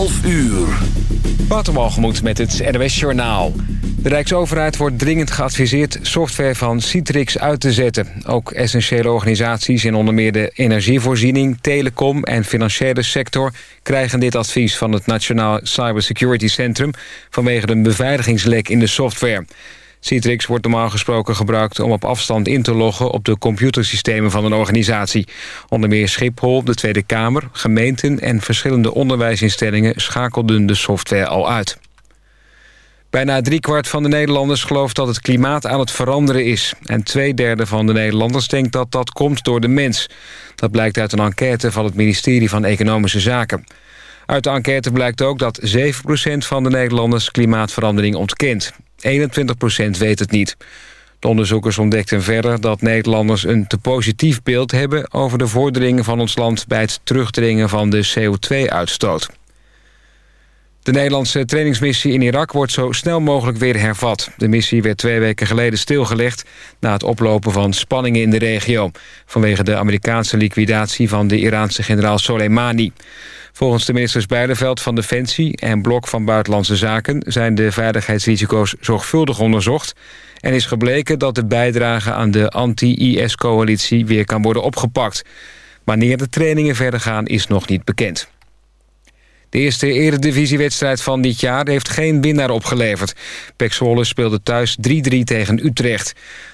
12 uur. Watermalgemoed met het NWS Journaal. De Rijksoverheid wordt dringend geadviseerd software van Citrix uit te zetten. Ook essentiële organisaties in onder meer de energievoorziening, telecom en financiële sector krijgen dit advies van het Nationaal Cybersecurity Centrum vanwege een beveiligingslek in de software. Citrix wordt normaal gesproken gebruikt om op afstand in te loggen op de computersystemen van een organisatie. Onder meer Schiphol, de Tweede Kamer, gemeenten en verschillende onderwijsinstellingen schakelden de software al uit. Bijna driekwart van de Nederlanders gelooft dat het klimaat aan het veranderen is. En twee derde van de Nederlanders denkt dat dat komt door de mens. Dat blijkt uit een enquête van het ministerie van Economische Zaken. Uit de enquête blijkt ook dat 7% van de Nederlanders klimaatverandering ontkent. 21% weet het niet. De onderzoekers ontdekten verder dat Nederlanders een te positief beeld hebben... over de vorderingen van ons land bij het terugdringen van de CO2-uitstoot. De Nederlandse trainingsmissie in Irak wordt zo snel mogelijk weer hervat. De missie werd twee weken geleden stilgelegd... na het oplopen van spanningen in de regio... vanwege de Amerikaanse liquidatie van de Iraanse generaal Soleimani. Volgens de ministers Bijleveld van Defensie en Blok van Buitenlandse Zaken... zijn de veiligheidsrisico's zorgvuldig onderzocht... en is gebleken dat de bijdrage aan de anti-IS-coalitie weer kan worden opgepakt. Wanneer de trainingen verder gaan is nog niet bekend. De eerste eredivisiewedstrijd van dit jaar heeft geen winnaar opgeleverd. Pek Zwolle speelde thuis 3-3 tegen Utrecht.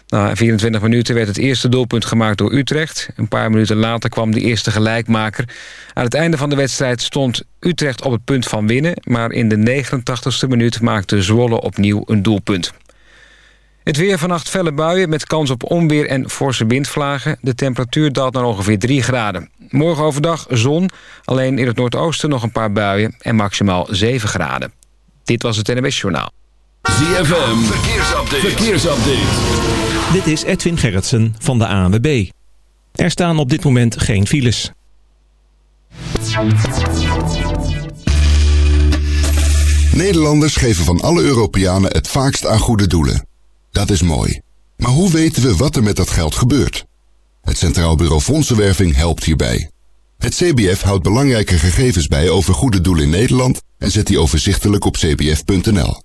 Na 24 minuten werd het eerste doelpunt gemaakt door Utrecht. Een paar minuten later kwam de eerste gelijkmaker. Aan het einde van de wedstrijd stond Utrecht op het punt van winnen... maar in de 89ste minuut maakte Zwolle opnieuw een doelpunt. Het weer vannacht felle buien met kans op onweer en forse windvlagen. De temperatuur daalt naar ongeveer 3 graden. Morgen overdag zon, alleen in het noordoosten nog een paar buien... en maximaal 7 graden. Dit was het NWS Journaal. ZFM, verkeersupdate. verkeersupdate. Dit is Edwin Gerritsen van de ANWB. Er staan op dit moment geen files. Nederlanders geven van alle Europeanen het vaakst aan goede doelen. Dat is mooi. Maar hoe weten we wat er met dat geld gebeurt? Het Centraal Bureau Fondsenwerving helpt hierbij. Het CBF houdt belangrijke gegevens bij over goede doelen in Nederland en zet die overzichtelijk op cbf.nl.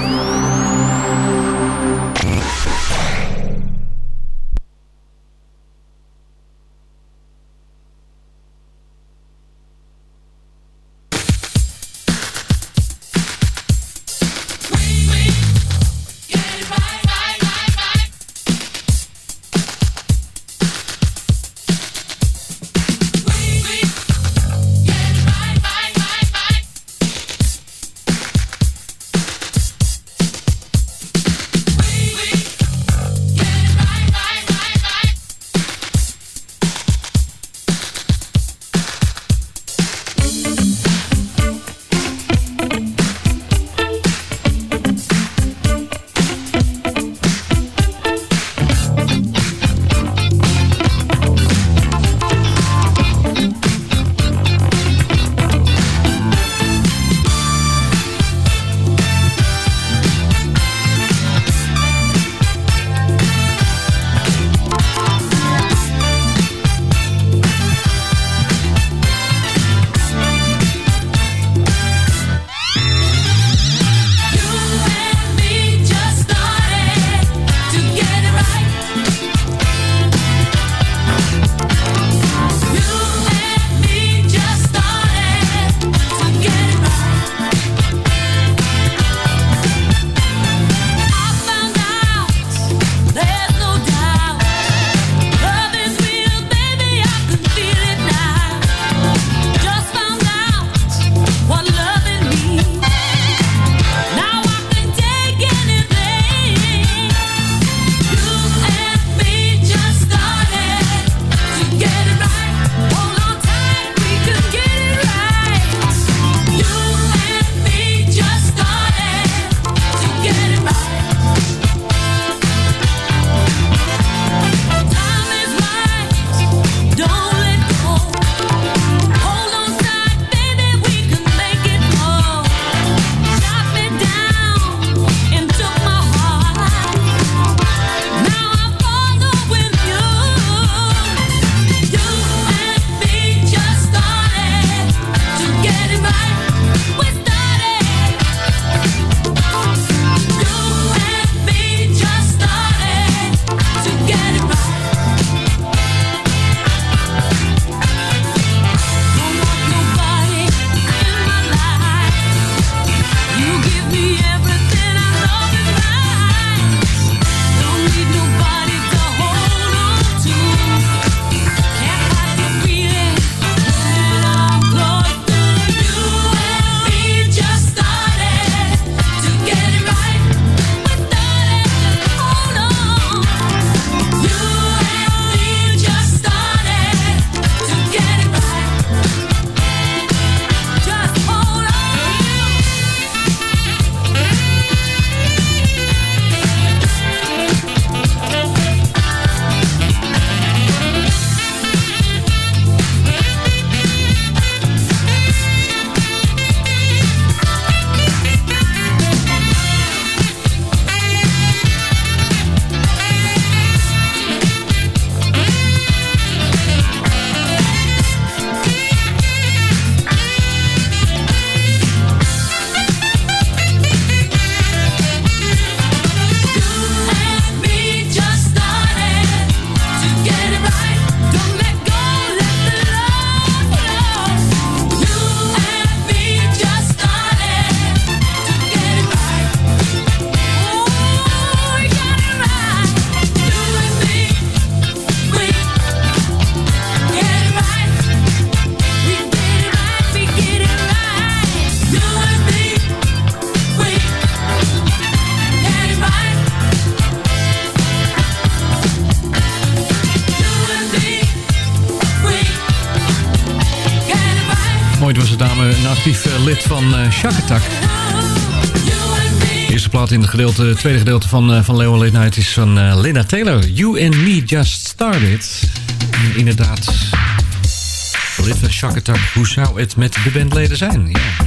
Van uh, Attack. De eerste plaat in het gedeelte, tweede gedeelte van, uh, van Leo Late Night is van uh, Lena Taylor. You and Me Just Started. Inderdaad, Shack Attack. Hoe zou het met de bandleden zijn? Ja.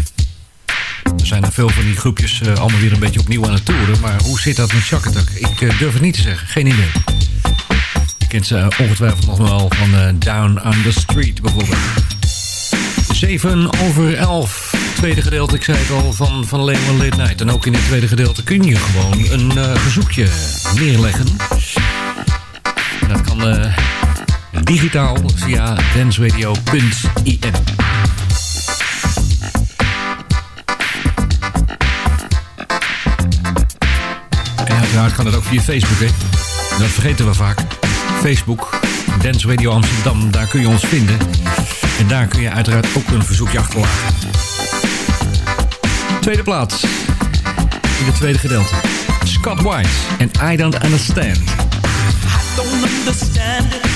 Er zijn er veel van die groepjes allemaal weer een beetje opnieuw aan het toeren. Maar hoe zit dat met Shack Attack? Ik durf het niet te zeggen. Geen idee. Je kent ze ongetwijfeld nog wel van Down on the Street bijvoorbeeld. 7 over 11. Tweede gedeelte, ik zei het al, van, van Leeuwen Late Night. En ook in het tweede gedeelte kun je gewoon een uh, verzoekje neerleggen. En dat kan uh, digitaal via dansradio.in. Uiteraard kan het ook via Facebook, hè. Dat vergeten we vaak. Facebook, Dance Radio Amsterdam, daar kun je ons vinden. En daar kun je uiteraard ook een verzoekje achterlaten. Tweede plaats. In het tweede gedeelte. Scott White en I Don't Understand. I don't understand it.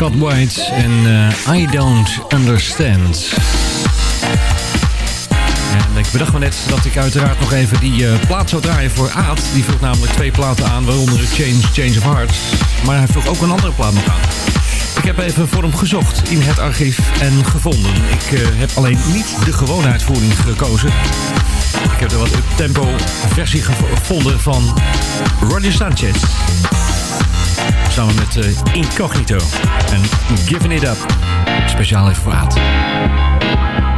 Scott White en uh, I Don't Understand. En ik bedacht me net dat ik uiteraard nog even die uh, plaat zou draaien voor Aad. Die vroeg namelijk twee platen aan, waaronder Change, Change of Heart. Maar hij vroeg ook een andere plaat nog aan. Ik heb even voor hem gezocht in het archief en gevonden. Ik uh, heb alleen niet de gewone uitvoering gekozen. Ik heb er wat tempo versie gevonden van Roger Sanchez. Samen met uh, Incognito en Giving It Up. Speciaal even voor.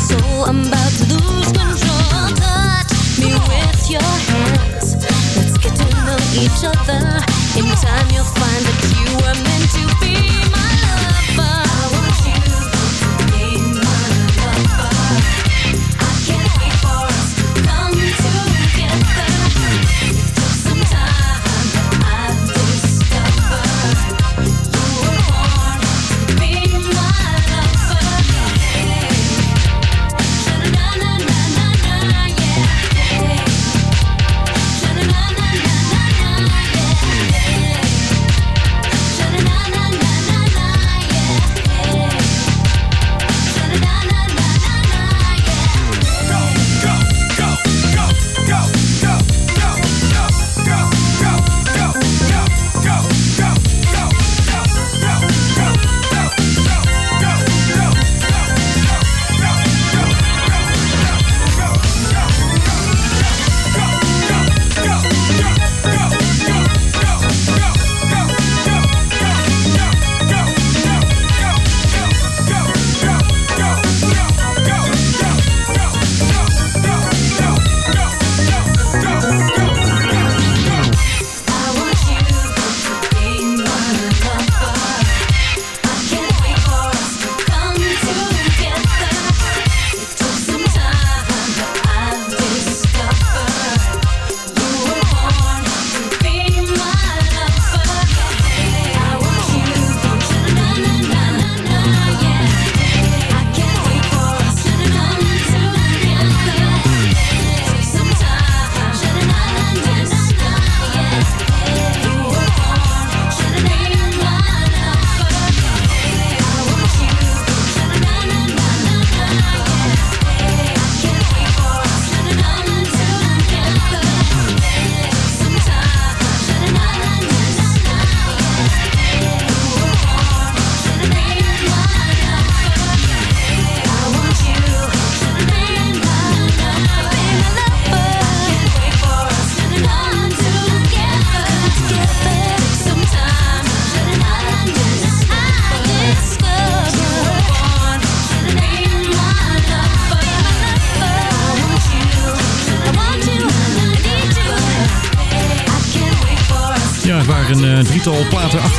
so I'm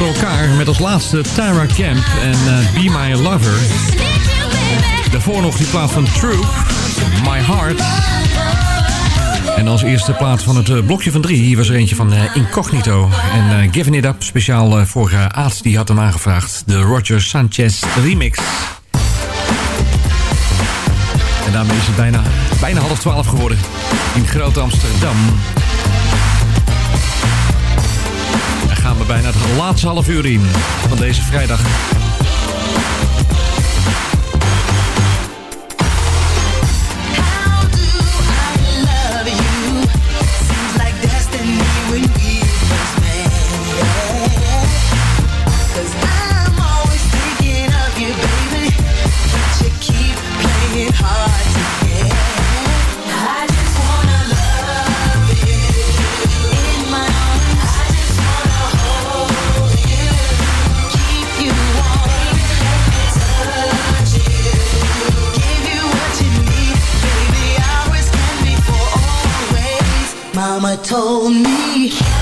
elkaar met als laatste Tara Camp en eh, Be My Lover. Daarvoor nog die plaat van True, My Heart. En als eerste plaat van het eh, blokje van drie, was er eentje van uh, Incognito. En uh, Giving It Up, speciaal voor Aad, die had hem aangevraagd. De Roger Sanchez remix. En daarmee is het bijna, bijna half twaalf geworden in Groot Amsterdam. bijna het laatste half uur in van deze vrijdag. mama told me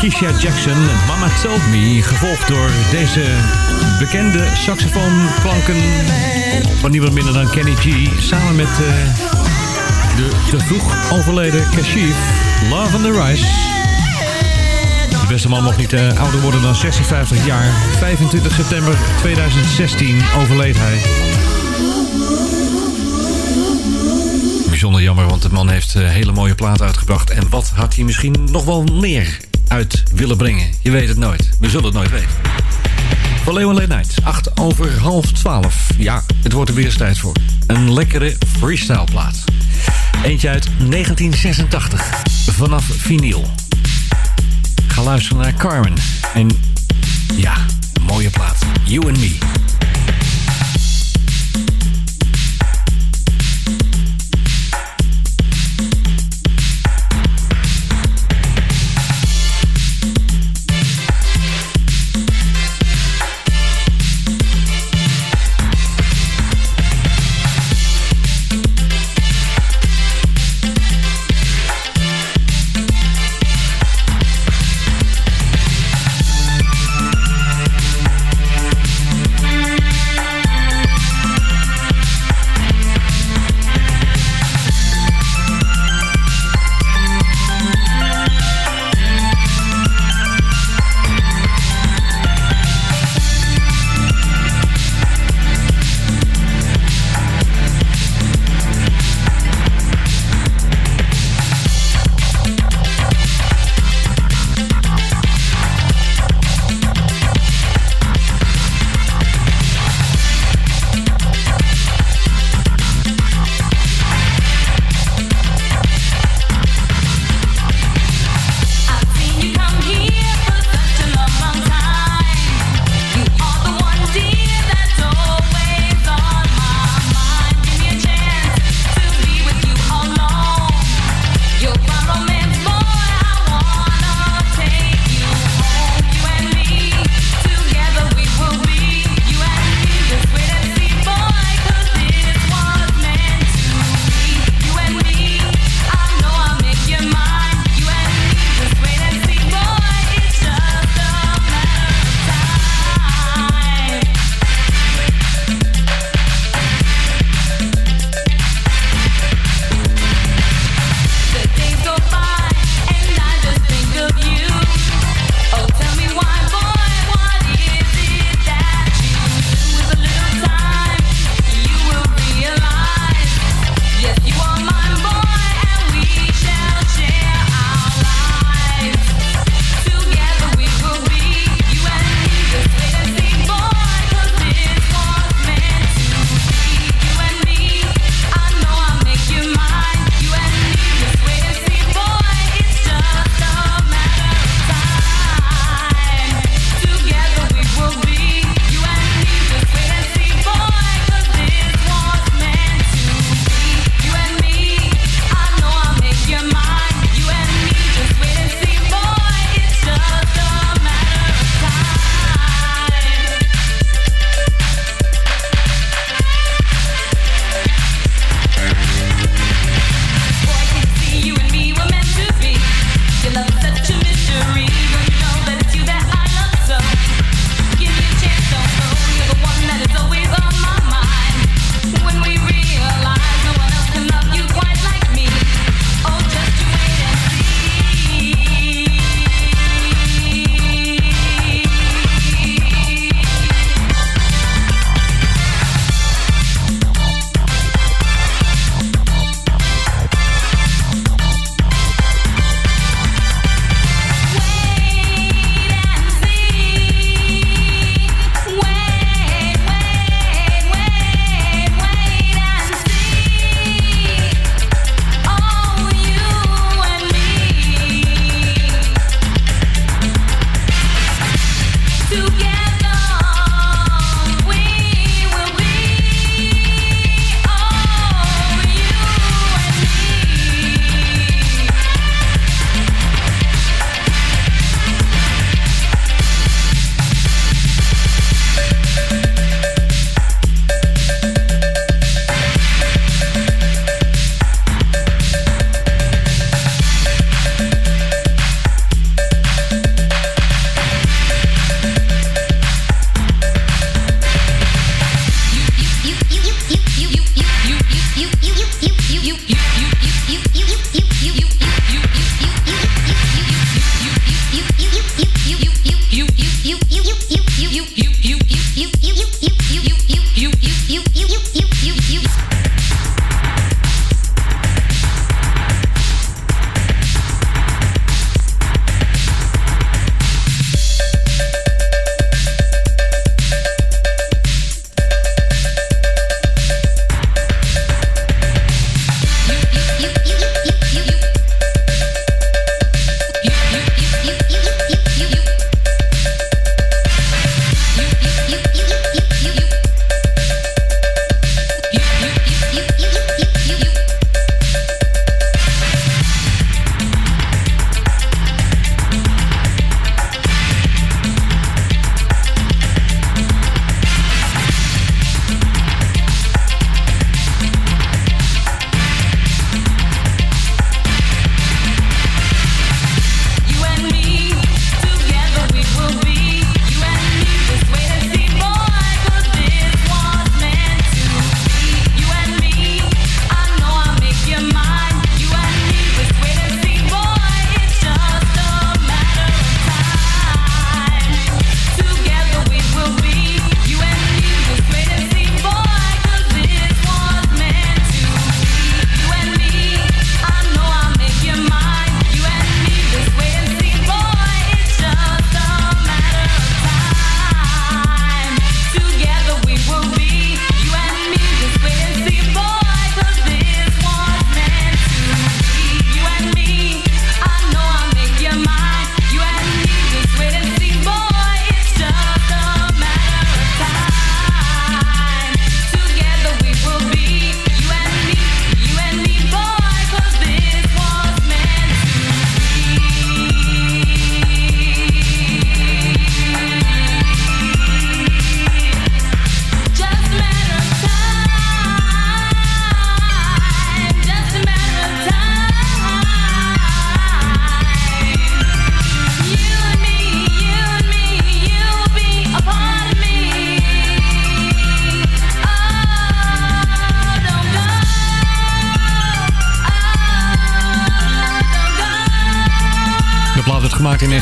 Keisha Jackson, Mama Told Me. Gevolgd door deze bekende saxofoonklanken van niemand minder dan Kenny G. Samen met eh, de te vroeg overleden Kashif, Love on the Rise. De beste man mocht niet eh, ouder worden dan 56 jaar. 25 september 2016 overleed hij. Bijzonder jammer, want de man heeft eh, hele mooie platen uitgebracht. En wat had hij misschien nog wel meer uit willen brengen? Je weet het nooit. We zullen het nooit weten. Van Leeuwen Late Night, 8 over half 12. Ja, het wordt er weer eens tijd voor. Een lekkere freestyle plaat. Eentje uit 1986, vanaf vinyl. Ga luisteren naar Carmen. En ja, mooie plaat. You and Me.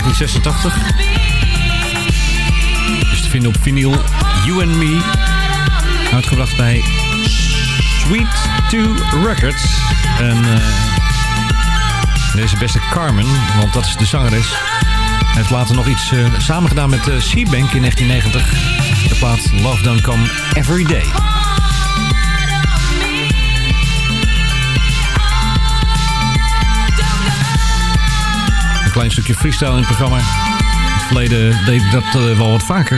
1986. Is te vinden op vinyl You and Me. Uitgebracht bij Sweet 2 Records. En eh, deze beste Carmen, want dat is de zangeres... heeft later nog iets eh samen gedaan met uh, Seabank in 1990. De plaat Love Don't Come Every Day. Klein stukje freestyle in het programma. In het verleden deed ik dat eh, wel wat vaker.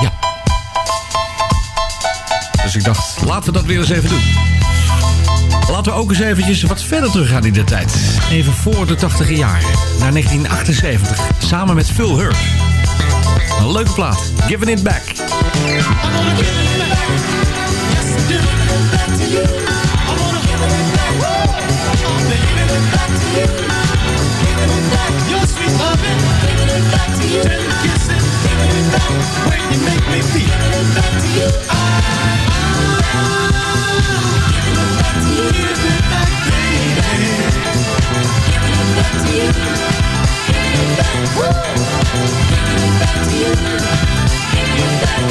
Ja. Dus ik dacht, laten we dat weer eens even doen. Laten we ook eens eventjes wat verder teruggaan in de tijd. Even voor de 80 jaren. Naar 1978. Samen met Phil Hurst. Een leuke plaat. Giving It Back. Giving it back, sweet loving. You. Kissing. Giving it back when you make me feel. Giving it back to you. Giving it back to you. Baby. Giving it back to you. Giving it back. Giving it back to you. Giving it back.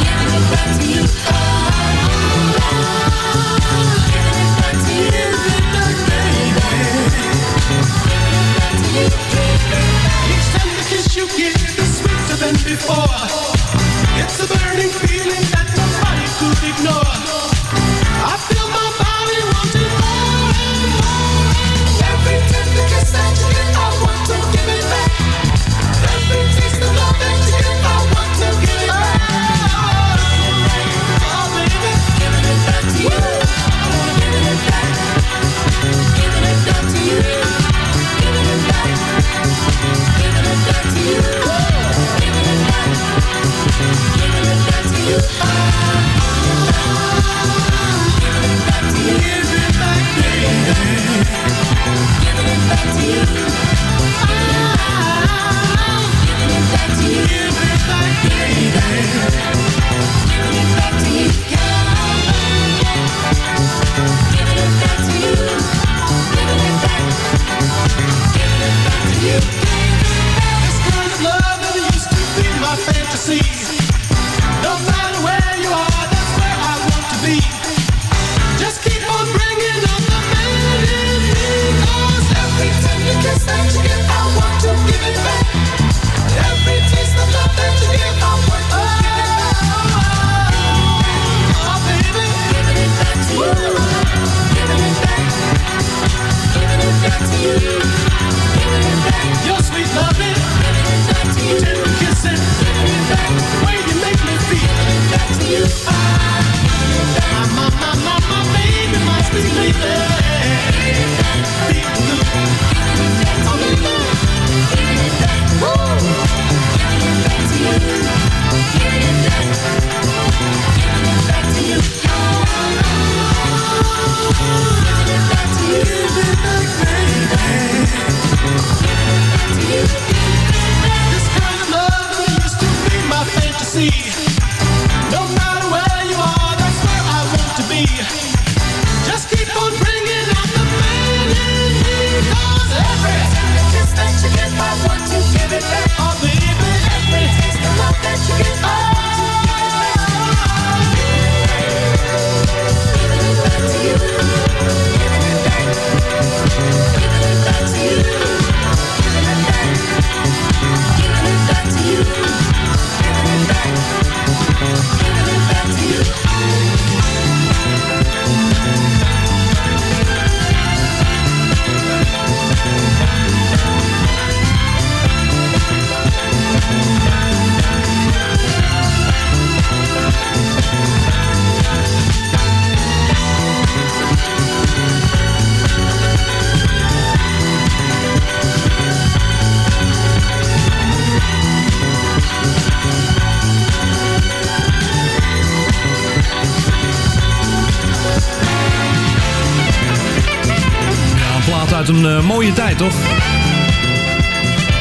Giving it back to you.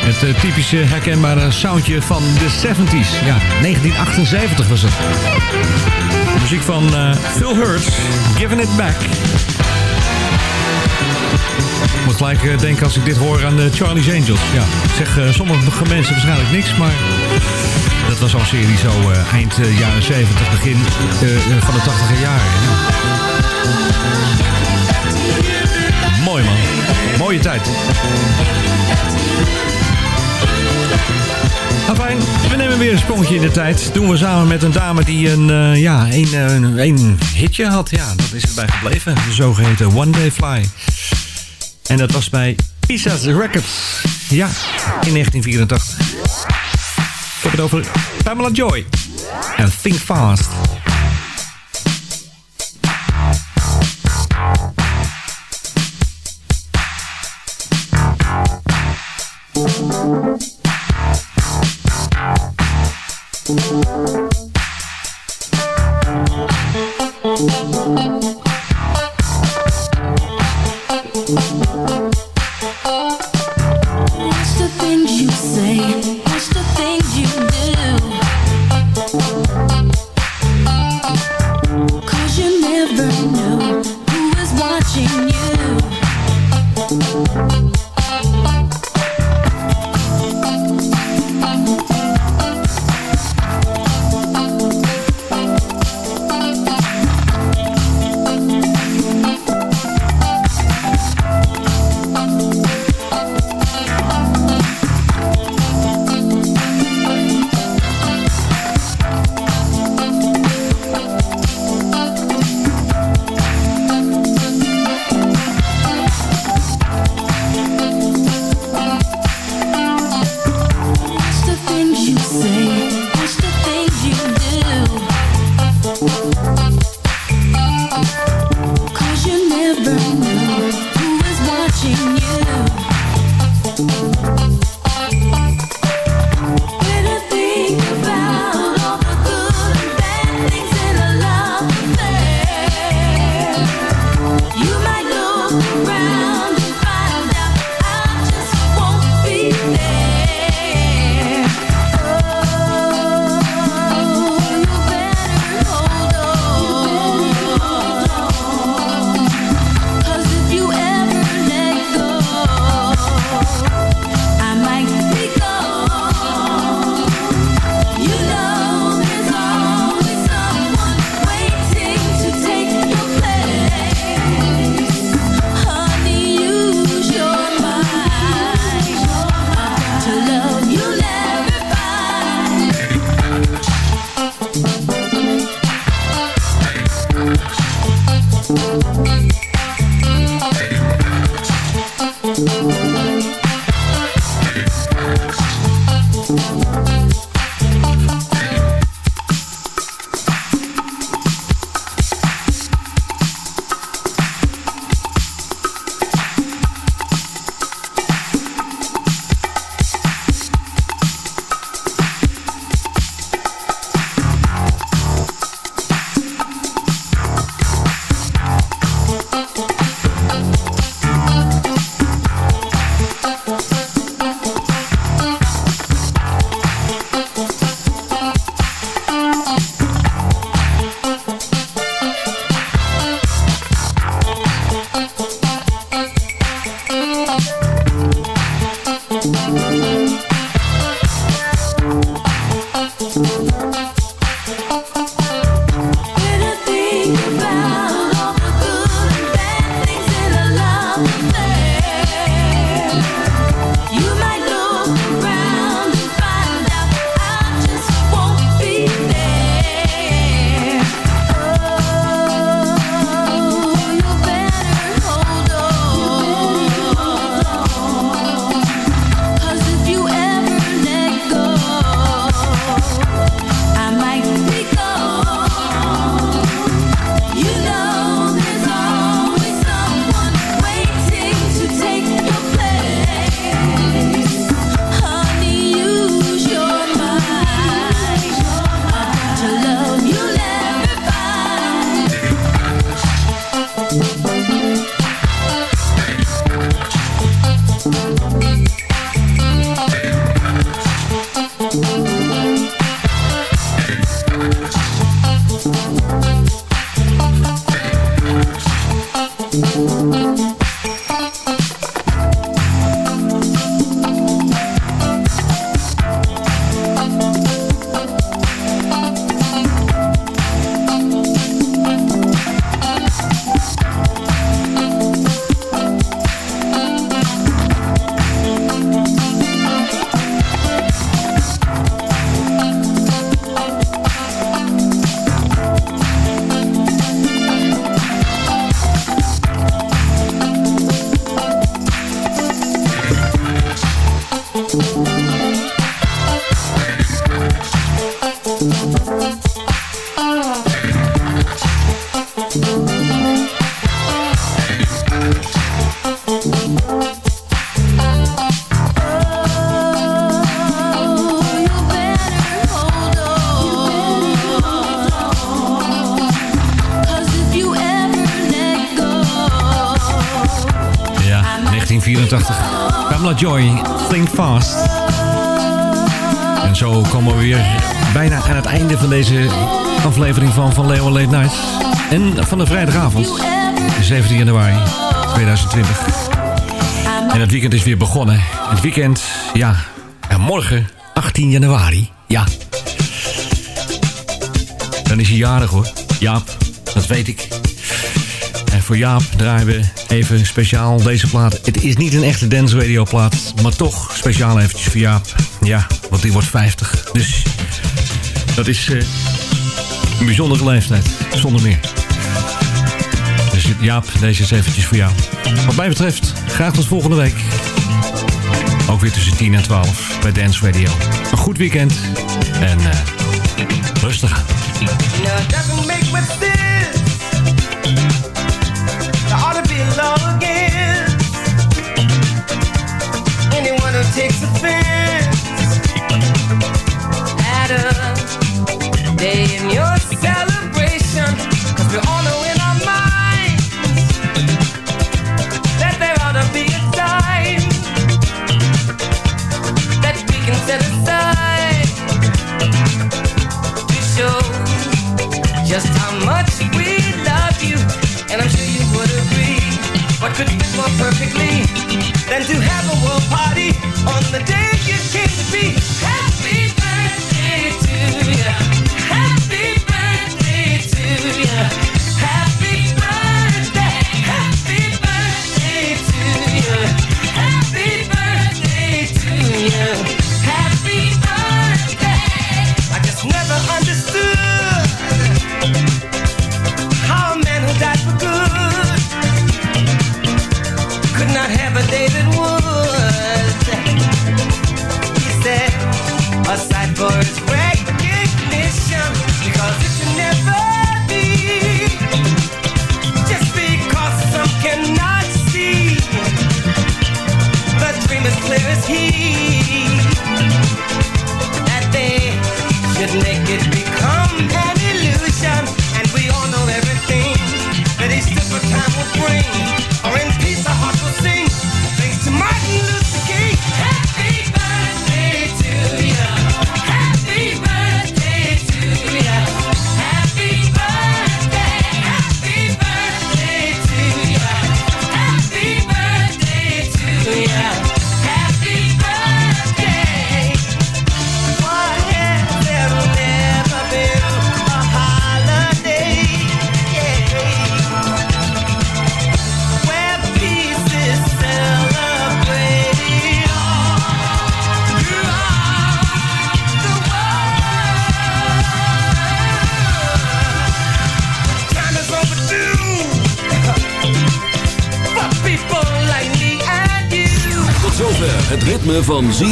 Het eh, typische herkenbare soundje van de 70s. Ja, 1978 was het. Muziek van eh, Phil Hurts, Giving It Back. Ik moet gelijk eh, denken als ik dit hoor aan de Charlie's Angels. Ja, zeg sommige mensen waarschijnlijk niks, maar... Dat was al serie zo eind jaren 70, begin van de 80e jaren mooie tijd. Nou, we nemen weer een sprongetje in de tijd. Dat doen we samen met een dame die een, eh, ja, eh, een, een, hitje had. Ja, dat is erbij gebleven. De zogeheten One Day Fly. En dat was bij Pisa's Records. Ja, in 1984. Ik heb het over Pamela Joy. En Think Fast. Música you. 1981. Pamela Joy, Think Fast. En zo komen we weer bijna aan het einde van deze aflevering van Van Leeuwen Late Night. En van de vrijdagavond, 17 januari 2020. En het weekend is weer begonnen. Het weekend, ja, en morgen, 18 januari, ja. Dan is hij jarig hoor. Jaap, dat weet ik. Voor Jaap draaien we even speciaal deze plaat. Het is niet een echte dance radio plaat, maar toch speciaal eventjes voor Jaap. Ja, want die wordt 50. Dus dat is eh, een bijzondere leeftijd, zonder meer. Dus Jaap, deze is eventjes voor jou. Wat mij betreft, graag tot volgende week. Ook weer tussen 10 en 12 bij Dance Radio. Een goed weekend en eh, rustig aan. Takes offense at a day in your celebration. 'Cause we all know in our minds that there ought to be a time that we can set aside to show just how much we love you, and I'm sure you would agree. What could fit more perfectly than to have a world party on the day you came to be?